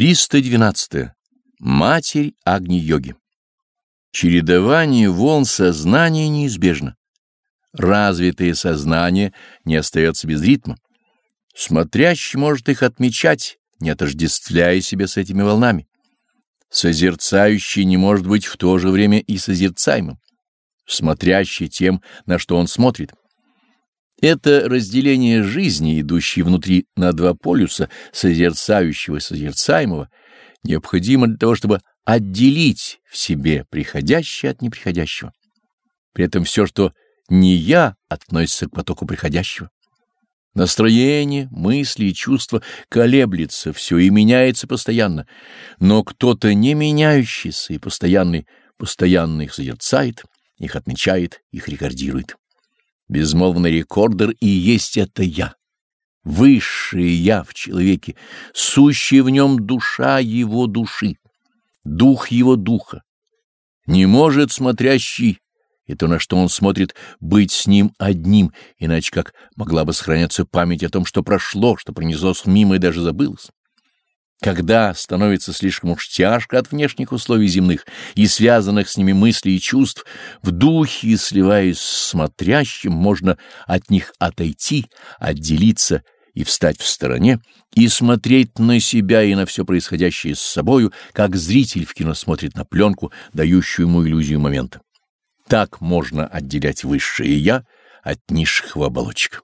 312. Матерь Агни-йоги. Чередование волн сознания неизбежно. Развитое сознание не остается без ритма. Смотрящий может их отмечать, не отождествляя себя с этими волнами. Созерцающий не может быть в то же время и созерцаемым, смотрящий тем, на что он смотрит. Это разделение жизни, идущей внутри на два полюса, созерцающего и созерцаемого, необходимо для того, чтобы отделить в себе приходящее от неприходящего. При этом все, что не я, относится к потоку приходящего. Настроение, мысли и чувства колеблется, все и меняется постоянно, но кто-то не меняющийся и постоянный, постоянно их созерцает, их отмечает, их рекордирует. Безмолвный рекордер и есть это я. Высшее я в человеке, сущая в нем душа его души, дух его духа. Не может смотрящий, и то, на что он смотрит, быть с ним одним, иначе как могла бы сохраняться память о том, что прошло, что пронеслось мимо и даже забылось. Когда становится слишком уж тяжко от внешних условий земных и связанных с ними мыслей и чувств, в духе, сливаясь с смотрящим, можно от них отойти, отделиться и встать в стороне, и смотреть на себя и на все происходящее с собою, как зритель в кино смотрит на пленку, дающую ему иллюзию момента. Так можно отделять высшее «я» от низших оболочек.